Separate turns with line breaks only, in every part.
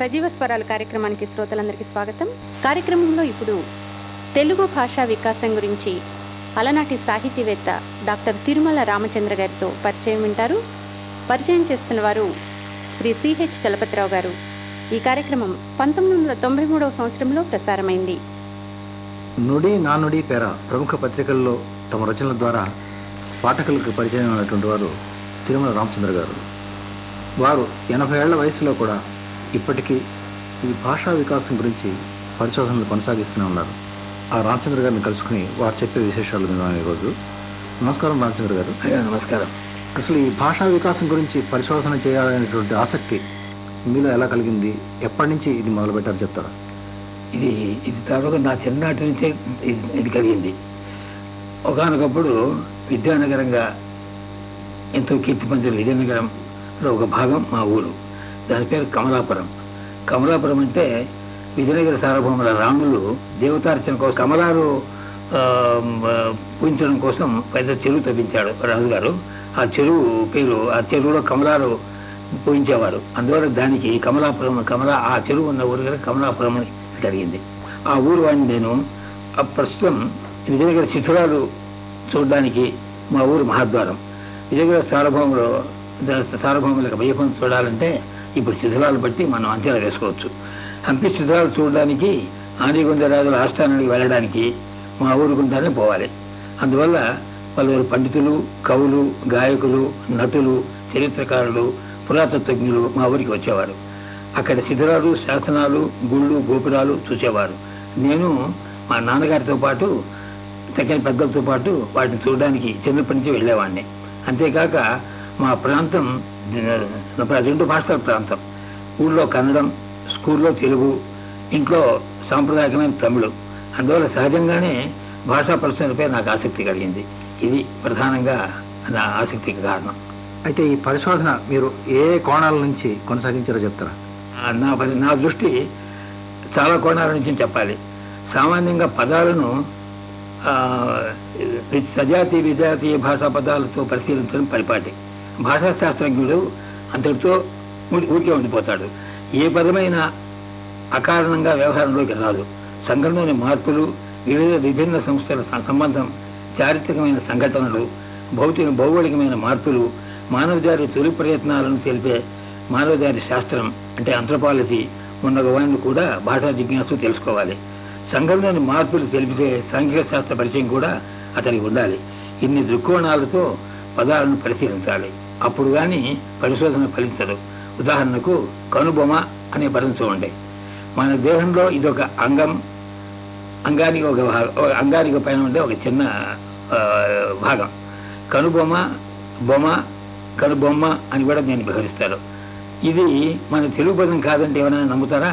సజీవ స్వరాలు కార్యక్రమానికి శ్రోతలందరికీ స్వాగతం. కార్యక్రమంలో ఇప్పుడు తెలుగు భాషా వికాసం గురించి అలనాటి సాహితీవేత్త డాక్టర్ తిరుమల రామచంద్ర గారితో పరిచయం వింటారు. పరిచయం చేస్తున్న వారు శ్రీ సిహెచ్ చలపతిరావు గారు. ఈ కార్యక్రమం పంతొమ్మిది వందల తొంభై మూడవ సంవత్సరంలో ప్రసారమైంది.
నుడి నానుడి పేర ప్రముఖ పత్రికల్లో తమ రచనల ద్వారా పాఠకులకు పరిచయం అయినటువంటి వారు తిరుమల రామచంద్ర గారు. వారు ఎనభై ఏళ్ళ వయసులో కూడా ఇప్పటికీ ఈ భాషా వికాసం గురించి పరిశోధనలు కొనసాగిస్తూనే ఉన్నారు. ఆ రామచంద్ర గారిని కలుసుకుని వారు చెప్పే విశేషాలు విన్నాం ఈరోజు. నమస్కారం రామచంద్ర గారు.
నమస్కారం.
అసలు ఈ భాషా వికాసం గురించి పరిశోధన చేయాలనేటువంటి ఆసక్తి మీలో ఎలా కలిగింది? ఎప్పటి నుంచి ఇది మొదలు పెట్టారు చెప్తారా?
ఇది ఇది తర్వాత నా చిన్ననాటి నుంచే ఇది- కలిగింది. ఒకనొకప్పుడు విద్యానగరంగా ఎంతో కీర్తి పొందిన విజయనగరంలో ఒక భాగం మా ఊరు. దాని పేరు కమలాపురం. కమలాపురం అంటే విజయనగర సార్వభౌముల రాములు దేవతార్చన కోసం కమలాలు ఆ, పూజించడం కోసం పెద్ద చెరువు తప్పించాడు రాజుగారు. ఆ చెరువు పేరు ఆ చెరువులో కమలారు పూజించేవారు. అందువల్ల దానికి కమలాపురం కమలా ఆ చెరువు ఉన్న ఊరు దగ్గర కమలాపురం అని జరిగింది. ఆ ఊరు వాడిని నేను ప్రస్తుతం విజయనగర శిథిరాలు చూడడానికి మా ఊరు మహాద్వారం. విజయనగర సార్వభౌములు సార్వభౌములకు వైభవం చూడాలంటే ఇప్పుడు శిథిలాలు బట్టి మనం అంచనా వేసుకోవచ్చు. హంపి శిథిలాలు చూడడానికి ఆదిగుందరాజుల ఆస్థానానికి వెళ్ళడానికి మా ఊరు గుండానే పోవాలి. అందువల్ల పలువురు పండితులు కవులు గాయకులు నటులు చరిత్రకారులు పురాతత్వజ్ఞులు మా ఊరికి వచ్చేవారు. అక్కడ శిథిరాలు శాసనాలు గుళ్ళు గోపురాలు చూసేవారు. నేను మా నాన్నగారితో పాటు తగిన పెద్దలతో పాటు వాటిని చూడడానికి చిన్నప్పటి నుంచి వెళ్ళేవాడిని. అంతేకాక మా ప్రాంతం రెండు భాషల ప్రాంతం. ఊళ్ళో కన్నడం స్కూల్లో తెలుగు ఇంట్లో సాంప్రదాయకమైన తమిళం. అందువల్ల సహజంగానే భాషా పరిశ్రమపై నాకు ఆసక్తి కలిగింది. ఇది ప్రధానంగా నా ఆసక్తికి కారణం.
అయితే ఈ పరిశోధన మీరు ఏ కోణాల నుంచి కొనసాగించారో చెప్తారా?
నా పరి- నా దృష్టి చాలా కోణాల నుంచి చెప్పాలి. సామాన్యంగా పదాలను ఆ, సజాతి విజాతీయ భాషా పదాలతో పరిశీలించడం పరిపాటి. భాషా శాస్త్రజ్ఞుడు అంతటితో ఊరి- ఊరికే ఉండిపోతాడు. ఏ పదమైన అకారణంగా వ్యవహారంలోకి రాదు. సంఘంలోని మార్పులు వివిధ విభిన్న సంస్థల సంబంధం చారిత్రకమైన సంఘటనలు భౌతిక భౌగోళికమైన మార్పులు మానవజాతి తొలి ప్రయత్నాలను తెలిపే మానవజాతి శాస్త్రం అంటే అంథ్రపాలజీ ఉన్న వాడిని కూడా భాషా జిజ్ఞాసు తెలుసుకోవాలి. సంఘంలోని మార్పులు తెలిపితే సాంఘిక శాస్త్ర పరిచయం కూడా అతనికి ఉండాలి. ఇన్ని దృక్కోణాలతో పదాలను పరిశీలించాలి. అప్పుడు గాని పరిశోధన ఫలించదు. ఉదాహరణకు కనుబొమ అనే పదం చూడండి. మన దేహంలో ఇదొక అంగం అంగానికి ఒక భాగం అంగానికి పైన ఉండే ఒక చిన్న భాగం. కనుబొమ్మ బొమ్మ కనుబొమ్మ అని కూడా దీన్ని వివరిస్తారు ఇది మన తెలుగు పదం కాదంటే ఏమైనా నమ్ముతారా?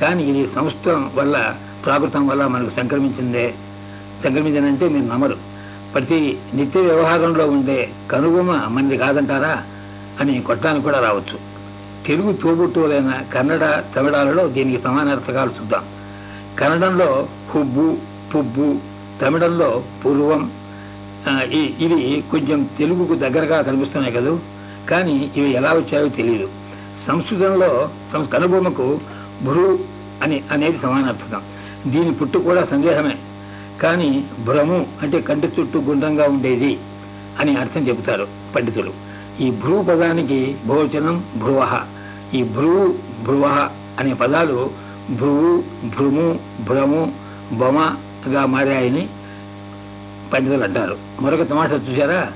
కానీ ఇది సంస్కృతం వల్ల ప్రాకృతం వల్ల మనకు సంక్రమించిందే సంక్రమించిందంటే మీరు నమ్మరు. ప్రతి నిత్య వ్యవహారంలో ఉండే కనుగుమ మనది కాదంటారా అని కొట్టడానికి కూడా రావచ్చు. తెలుగు తోబుట్టువులైన కన్నడ తమిళాలలో దీనికి సమానార్థకాలు చూద్దాం. కన్నడంలో హుబ్బు పుబ్బు తమిళంలో పూర్వం ఇది ఇవి కొంచెం తెలుగుకు దగ్గరగా కనిపిస్తున్నాయి కదా. కానీ ఇవి ఎలా వచ్చాయో తెలియదు సంస్కృతంలో కనుబొమ్మకు భృ అని అనేది సమానార్థకం. దీని పుట్టు కూడా సందేహమే. కానీ భ్రము అంటే కంటి చుట్టూ గుండ్రంగా ఉండేది అని అర్థం చెబుతారు పండితులు. ఈ భ్రూ పదానికి భోజనం భ్రువహ. ఈ భ్రూ భ్రువహ అనే పదాలు భ్రువు భ్రుము భ్రము బొమగా మారాయని పండితులు అంటారు. మరొక తమాషా చూసారా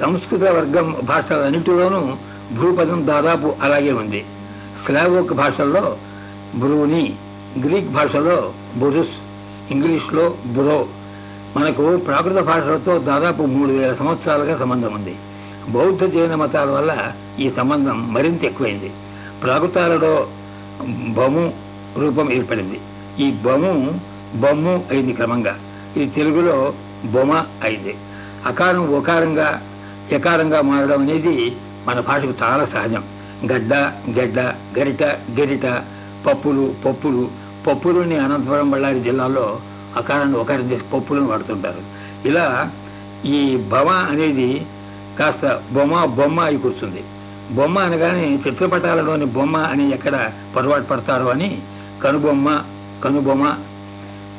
సంస్కృత వర్గం భాషలన్నింటిలోనూ భ్రూపదం దాదాపు అలాగే ఉంది. స్లావోక్ భాషల్లో బ్రూని గ్రీక్ భాషలో బురుస్ ఇంగ్లీష్లో బురో. మనకు ప్రాకృత భాషలతో దాదాపు మూడు వేల సంవత్సరాలుగా సంబంధం ఉంది. బౌద్ధ జైన మతాల వల్ల ఈ సంబంధం మరింత ఎక్కువైంది. ప్రాకృతాలలో బము రూపం ఏర్పడింది. ఈ బము బొమ్ము అయింది క్రమంగా. ఇది తెలుగులో బొమ అయింది. అకారం ఒకారంగా ఎకారంగా మారడం అనేది మన భాషకు చాలా సహజం. గడ్డ గడ్డ గరిట గెరిట పప్పులు పప్పులు పప్పులని అనంతపురం బళ్ళారి జిల్లాలో అకారాన్ని ఒకరి చేసి పప్పులను వాడుతుంటారు. ఇలా ఈ భవ అనేది కాస్త బొమ్మ బొమ్మ అయి కూర్చుంది. బొమ్మ అనగానే చిత్రపటాలలోని బొమ్మ అని ఎక్కడ పొరపాటు పడతారో అని కనుబొమ్మ కనుబొమ్మ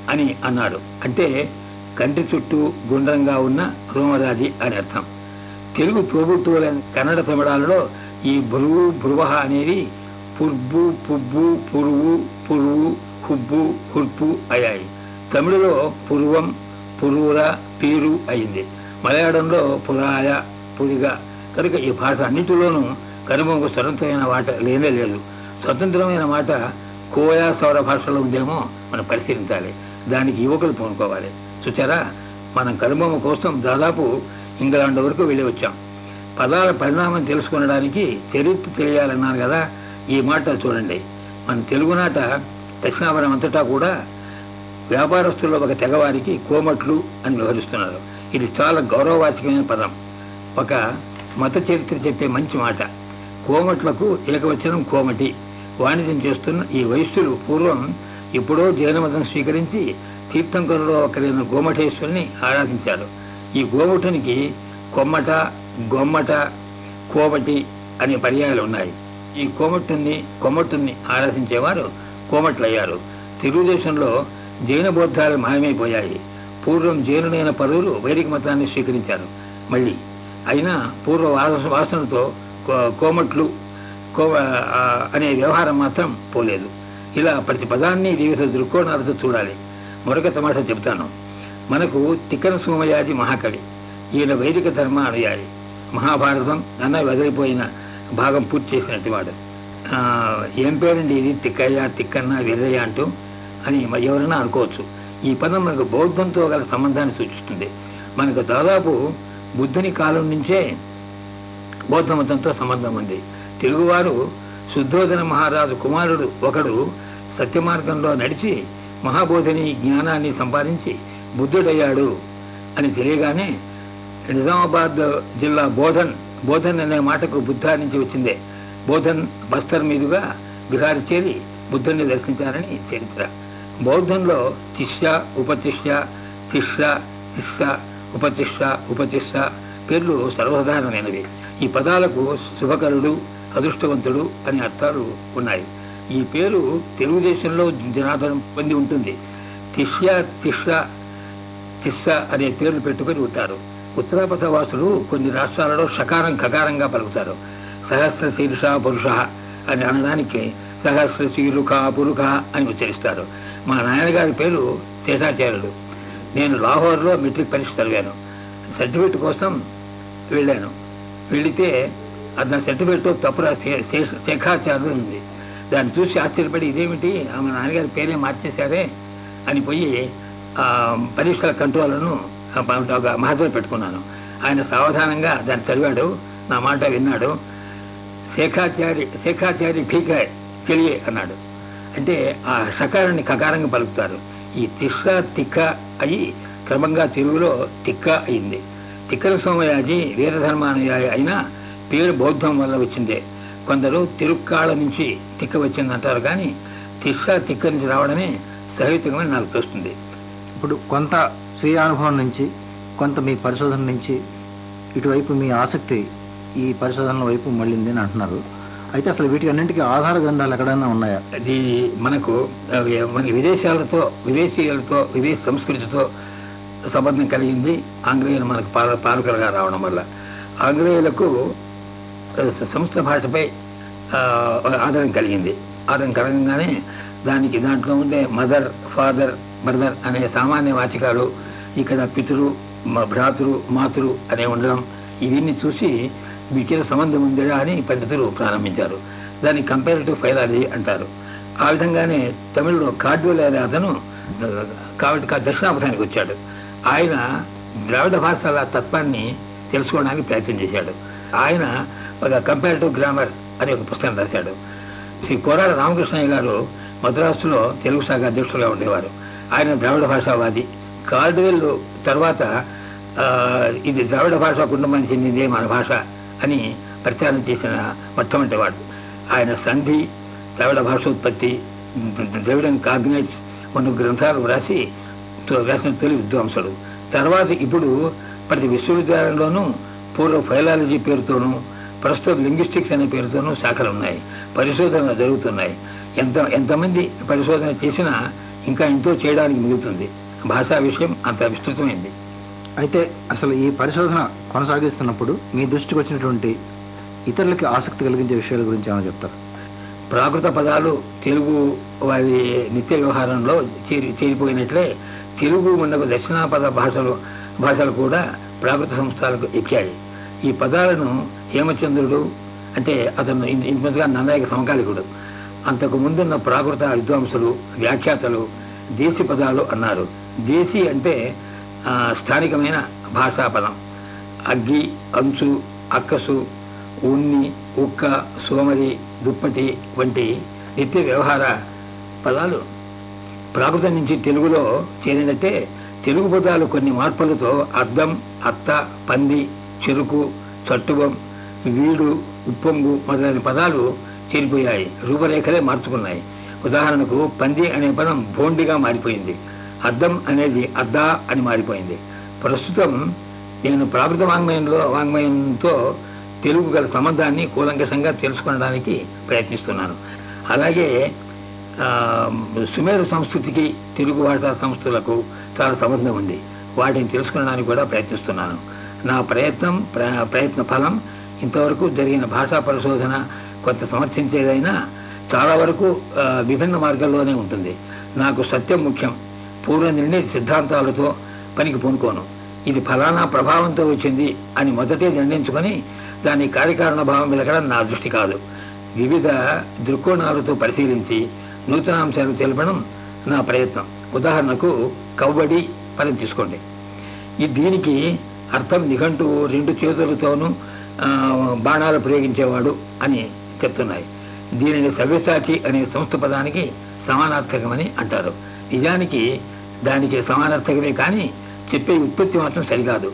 అని అన్నాడు. అంటే కంటి చుట్టూ గుండ్రంగా ఉన్న రోమరాజి అని అర్థం. తెలుగు ప్రభుత్వాల కన్నడ తమిళాలలో ఈ భృవు భురువహ అనేది పుర్బు పుబ్బు పురువు పురువు హుబ్బు హుర్పు అయ్యాయి. తమిళలో పురువం పురువుర పీరు అయింది. మలయాళంలో పురాయ పురిగ. కనుక ఈ భాష అన్నింటిలోనూ కనుమకు స్వతంత్రమైన మాట లేనే లేదు. స్వతంత్రమైన మాట కోయా సౌర భాషలో ఉందేమో మనం పరిశీలించాలి. దానికి యువకులు పూనుకోవాలి. చూచారా? మనం కనుబొమ్మ కోసం దాదాపు ఇంగ్లాండ్ వరకు వెళ్ళి వచ్చాం. పదాల పరిణామం తెలుసుకునడానికి చరిత్ర తెలియాలన్నారు కదా? ఈ మాట చూడండి. మన తెలుగునాట దక్షిణావరం అంతటా కూడా వ్యాపారస్తుల్లో ఒక తెగవారికి కోమట్లు అని వ్యవహరిస్తున్నారు. ఇది చాలా గౌరవవాచకమైన పదం. ఒక మత చరిత్ర చెప్పే మంచి మాట. కోమట్లకు ఏకవచనం కోమటి. వాణిజ్యం చేస్తున్న ఈ వైశ్యులు పూర్వం ఎప్పుడో జైనమతం స్వీకరించి తీర్థంకరులో ఒకరైన గోమఠేశ్వరుని ఆరాధించారు. ఈ గోమఠునికి కొమ్మట గొమ్మట కోమటి అనే పర్యాయాలు ఉన్నాయి. ఈ కోమటుని కొమ్మటుని ఆరాధించేవారు కోమట్లయ్యారు. తెలుగుదేశంలో జైన బౌద్ధాలు మాయమైపోయాయి. పూర్వం జైనులైన పరువులు వైదిక మతాన్ని స్వీకరించారు. మళ్ళీ అయినా పూర్వ వాస- వాసనతో కో- కోమట్లు అనే వ్యవహారం మాత్రం పోలేదు. ఇలా ప్రతి పదాన్ని వివిధ దృక్కోణాలతో చూడాలి. మరొక తమాషా చెబుతాను. మనకు తిక్కన సోమయాజి మహాకవి. ఈయన వైదిక ధర్మ అనుయాయి మహాభారతం అన్న వదిలిపోయిన భాగం పూర్తి చేసినట్టు వాడు. ఏం పేరండి ఇది? తిక్కయ్య తిక్కన్న వీరయ్య అంటూ అని మ- ఎవరైనా అనుకోవచ్చు. ఈ పదం మనకు బౌద్ధంతో గల సంబంధాన్ని సూచిస్తుంది. మనకు దాదాపు బుద్ధుని కాలం నుంచే బౌద్ధ మతంతో సంబంధం ఉంది. తెలుగువారు శుద్ధోధన మహారాజు కుమారుడు ఒకడు సత్యమార్గంలో నడిచి మహాబోధిని జ్ఞానాన్ని సంపాదించి బుద్ధుడయ్యాడు అని తెలియగానే నిజామాబాద్ జిల్లా బోధన్ బోధన్ అనే మాటకు బుద్ధ నుంచి వచ్చిందే. బోధన్ బస్తర్ మీదుగా బిహార్ చేరి బుద్ధుని దర్శించారని చరిత్ర. బౌద్ధంలో తిష్య ఉపతిష్య తిష్య తిష్య ఉపతిష్య ఉపతిష్య పేర్లు సర్వసాధారణమైనవి. ఈ పదాలకు శుభకరుడు అదృష్టవంతుడు అనే అర్థాలు ఉన్నాయి. ఈ పేరు తెలుగుదేశంలో జనాదరణ పొంది ఉంటుంది. తిష్య తిష్య తిస్స అనే పేర్లు పెట్టుకుని ఉంటారు. ఉత్తరాపథ వాసులు కొన్ని రాష్ట్రాలలో షకారం ఖకారంగా పలుకుతారు. సహస్ర శీర్ష పురుష అని అనడానికి సహస్ర శీలుక పురుక అని ఉచ్చరిస్తారు. మా నాయనగారి పేరు శేషాచార్యుడు. నేను లాహోర్లో మెట్రిక్ పరీక్ష చదివాను. సర్టిఫికెట్ కోసం వెళ్ళాను. వెళితే అది నా సర్టిఫికెట్ తప్పు శేఖాచార్యుడు ఉంది. దాన్ని చూసి ఆశ్చర్యపడి ఇదేమిటి? ఆమె నాన్నగారి పేరే మార్చేశారే? అని పోయి ఆ పరీక్షల కంట్రోల్ను ఒక పెట్టుకున్నాను. ఆయన సావధానంగా దాన్ని చదివాడు నా మాట విన్నాడు. శేఖాచారి శేఖాచారి ఠీక తెలియ అన్నాడు అంటే ఆ షకారాన్ని కకారంగా పలుకుతారు. ఈ తిస్స తిక్క అయి క్రమంగా తెలుగులో తిక్క అయింది. తిక్కల సోమయాజి వీరధర్మానుయాయి అయినా పేరు బౌద్ధం వల్ల వచ్చిందే. కొందరు తిరుక్కాళ్ళ నుంచి తిక్క వచ్చిందంటారు కానీ తిస్స తిక్క నుంచి రావడమే సహితంగా నాకు తెలుస్తుంది
ఇప్పుడు కొంత స్వీయ అనుభవం నుంచి కొంత మీ పరిశోధన నుంచి ఇటువైపు మీ ఆసక్తి ఈ పరిశోధనల వైపు మళ్ళింది అని అంటున్నారు. అయితే అసలు వీటికి అన్నింటికి ఆధార గ్రంథాలు ఎక్కడైనా ఉన్నాయా?
అది మనకు ఆ, విదేశాలతో విదేశీయులతో విదేశీ సంస్కృతితో సంబంధం కలిగింది. ఆంగ్లేయులు మనకు పాలకులుగా రావడం వల్ల. ఆంగ్లేయులకు సంస్కృత భాషపై ఆదరణ కలిగింది. ఆదరణ కలగంగానే దానికి దాంట్లో ఉండే మదర్ ఫాదర్ బ్రదర్ అనే సామాన్య వాచికాలు ఇక్కడ పితృ భ్రాతృ మాతృ అనే ఉండడం ఇవన్నీ చూసి వీటికి సంబంధం ఉందా అని పద్ధతులు ప్రారంభించారు. దాన్ని కంపారిటివ్ ఫైలాలజీ అంటారు. ఆ విధంగానే తమిళలో కాడ్వెల్ అనే అతను కాబట్టి దక్షిణాపథానికి వచ్చాడు. ఆయన ద్రావిడ భాషల తత్వాన్ని తెలుసుకోవడానికి ప్రయత్నం చేశాడు. ఆయన ఒక కంపారిటివ్ గ్రామర్ అనే ఒక పుస్తకం రాశాడు. శ్రీ కోరాడ రామకృష్ణయ్య గారు మద్రాసులో తెలుగు శాఖ అధ్యక్షులుగా ఉండేవారు. ఆయన ద్రావిడ భాషావాది. కార్డువెల్ తర్వాత ఇది ద్రావిడ భాష కుటుంబానికి చెందిందే మన భాష. అని ప్రచారం చేసిన మొట్టమొదటి వాడు ఆయన సంధి ద్రావిడ భాషోత్పత్తి ద్రవిడం కాగ్నేజ్ కొన్ని గ్రంథాలు వ్రాసి వ్యాసం తొలి విద్వాంసుడు. తర్వాత ఇప్పుడు ప్రతి విశ్వవిద్యాలయంలోనూ పూర్వ ఫైలాలజీ పేరుతోనూ ప్రస్తుత లింగ్విస్టిక్స్ అనే పేరుతోనూ శాఖలు ఉన్నాయి. పరిశోధనలు జరుగుతున్నాయి. ఎంత ఎంతమంది పరిశోధన చేసినా ఇంకా ఎంతో చేయడానికి మిగులుతుంది. భాషా విషయం అంత విస్తృతమైంది.
అయితే అసలు ఈ పరిశోధన కొనసాగిస్తున్నప్పుడు మీ దృష్టికి వచ్చినటువంటి ఇతరులకి ఆసక్తి కలిగించే విషయాల గురించి ఏమైనా చెప్తారు?
ప్రాకృత పదాలు తెలుగు వారి నిత్య వ్యవహారంలో చేరి చేరిపోయినట్లే తెలుగు మనకు దక్షిణాపద భాషలు భాషలు కూడా ప్రాకృత సంస్థలకు ఎక్కాయి. ఈ పదాలను హేమచంద్రుడు అంటే అతను ఇన్- ఇంతగా సమకాలికుడు. అంతకు ముందున్న ప్రాకృత విద్వాంసులు వ్యాఖ్యాతలు దేశీ పదాలు అన్నారు. దేశీ అంటే స్థానికమైన భాషా పదం అగ్గి అంచు అక్కసు ఉన్ని ఉక్క సోమరి దుప్పటి వంటి నిత్య వ్యవహార పదాలు ప్రాకృతం నుంచి తెలుగులో చేరినట్టే తెలుగు పదాలు కొన్ని మార్పులతో అద్దం అత్త పంది చెరుకు చట్టువం వీడు ఉప్పొంగు మొదలైన పదాలు చేరిపోయాయి. రూపరేఖలే మార్చుకున్నాయి. ఉదాహరణకు పంది అనే పదం బోండిగా మారిపోయింది. అద్దం అనేది అద్దా అని మారిపోయింది. ప్రస్తుతం నేను ప్రాకృత వాంగ్మయంలో వాంగ్మయంతో తెలుగు గల సంబంధాన్ని కూలంకషంగా తెలుసుకోవడానికి ప్రయత్నిస్తున్నాను. అలాగే సుమేరు సంస్కృతికి తెలుగు భాషా సంస్థలకు చాలా సంబంధం ఉంది. వాటిని తెలుసుకోవడానికి కూడా ప్రయత్నిస్తున్నాను. నా ప్రయత్నం ప్ర- ప్రయత్న ఫలం ఇంతవరకు జరిగిన భాషా పరిశోధన కొంత సమర్థించేదైనా చాలా వరకు విభిన్న మార్గాల్లోనే ఉంటుంది. నాకు సత్యం ముఖ్యం. పూర్వ నిర్ణయ సిద్ధాంతాలతో పనికి పూనుకోను. ఇది ఫలానా ప్రభావంతో వచ్చింది అని మొదటే నిర్ణయించుకొని దాని కార్యకారణ భావం వెలకడం నా దృష్టి కాదు. వివిధ దృక్కోణాలతో పరిశీలించి నూతనాంశాలు తెలపడం నా ప్రయత్నం. ఉదాహరణకు కవ్వడి పని తీసుకోండి. ఈ దీనికి అర్థం నిఘంటు రెండు చేతులతోనూ బాణాలు ప్రయోగించేవాడు అని చెప్తున్నాయి. దీనిని సవ్యసాచి అనే సంస్థ పదానికి సమానార్థకమని అంటారు. నిజానికి దానికి సమానార్థకమే కానీ చెప్పే ఉత్పత్తి మాత్రం సరికాదు.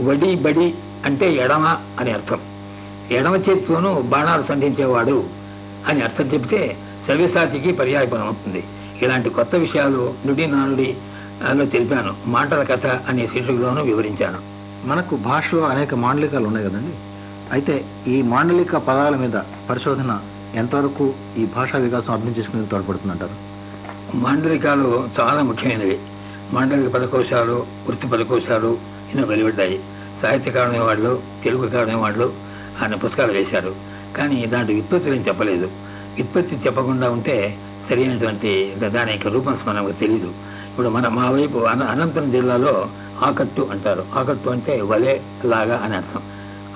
వడి బడి అంటే ఎడమ అని అర్థం. ఎడమ చేతితోనూ బాణాలు సంధించేవాడు అని అర్థం చెప్తే సవ్యసాచికి పర్యాయపదం అవుతుంది. ఇలాంటి కొత్త విషయాలు నుడి నానుడి లో తెలిపాను. మాటల కథ అనే శీర్షికలోనూ వివరించాను.
మనకు భాషలో అనేక మాండలికాలు ఉన్నాయి కదండి. అయితే ఈ మాండలిక పదాల మీద పరిశోధన ఎంతవరకు ఈ భాషా వికాసం అర్థం చేసుకునేందుకు తోడ్పడుతుందంటారు?
మాండలికాలు చాలా ముఖ్యమైనవి. మాండలిక పదకోశాలు వృత్తి పదకోశాలు ఎన్నో వెలువడ్డాయి. సాహిత్యకారుని వాళ్ళు తెలుగు కారుని వాళ్ళు ఆయన పుస్తకాలు వేశారు. కానీ దాంట్లో విత్పత్తులు ఏం చెప్పలేదు. విత్పత్తి చెప్పకుండా ఉంటే సరైనటువంటి దాని యొక్క రూపం మనకు తెలియదు ఇప్పుడు మన మా వైపు అన అనంతపురం జిల్లాలో ఆకట్టు అంటారు. ఆకట్టు అంటే వలే లాగా అని అర్థం.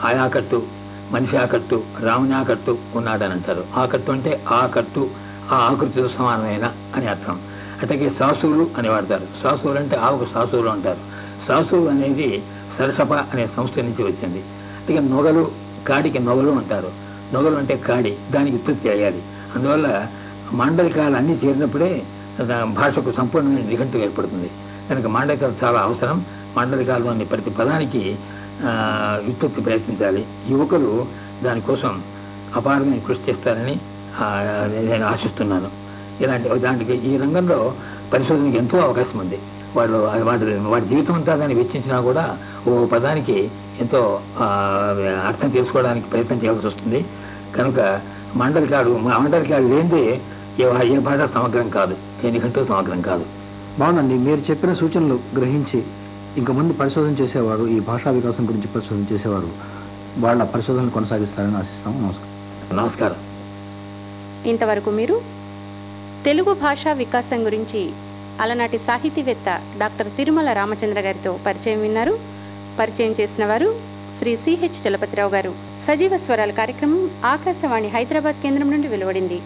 ఆయాకట్టు మనిషి ఆకట్టు రాముని ఆకట్టు ఉన్నాడని అంటారు. ఆకట్టు అంటే ఆ కట్టు ఆ ఆకృతితో సమానమైన అని అర్థం. అట్లాగే సాసువులు అని వాడతారు. సాసువులు అంటే ఆవుకు సాసువులు అంటారు. సాసువులు అనేది సరసప అనే సంస్థ నుంచి వచ్చింది. అట్లాగే నొగలు కాడికి నొగలు అంటారు. నొగలు అంటే కాడి దానికి ఉత్పత్తి అయ్యాలి. అందువల్ల మాండలికాలు అన్ని చేరినప్పుడే భాషకు సంపూర్ణమైన నిఘంటు ఏర్పడుతుంది. కనుక మాండలికాలు చాలా అవసరం. మాండలికాల్లోని ప్రతి పదానికి ఆ, ఉత్పత్తి ప్రయత్నించాలి. యువకులు దానికోసం అపారమైన కృషి చేస్తారని నేను ఆశిస్తున్నాను. ఇలాంటి దానికి ఈ రంగంలో పరిశోధనకి ఎంతో అవకాశం ఉంది. వాళ్ళు వాటి వాడి జీవితం అంతా దాన్ని వెచ్చించినా కూడా ఓ పదానికి ఎంతో అర్థం తెలుసుకోవడానికి ప్రయత్నం చేయాల్సి వస్తుంది. కనుక మండలికాడు మండలికాడు లేనిదే ఏ ఏ భాష సమగ్రం కాదు. నిఘంటు సమగ్రం కాదు.
బాగుందండి. మీరు చెప్పిన సూచనలు గ్రహించి ఇంకా ముందు పరిశోధన చేసేవారు ఈ భాషా వికాసం గురించి పరిశోధన చేసేవారు వాళ్ళ పరిశోధనలు కొనసాగిస్తారని ఆశిస్తాము. నమస్కారం.
నమస్కారం.
ఇంతవరకు మీరు తెలుగు భాషా వికాసం గురించి అలనాటి సాహితీవేత్త డాక్టర్ తిరుమల రామచంద్ర గారితో పరిచయం విన్నారు. పరిచయం చేసిన వారు శ్రీ సిహెచ్ చలపతిరావు గారు. సజీవ స్వరాల కార్యక్రమం ఆకాశవాణి హైదరాబాద్ కేంద్రం నుండి వెలువడింది.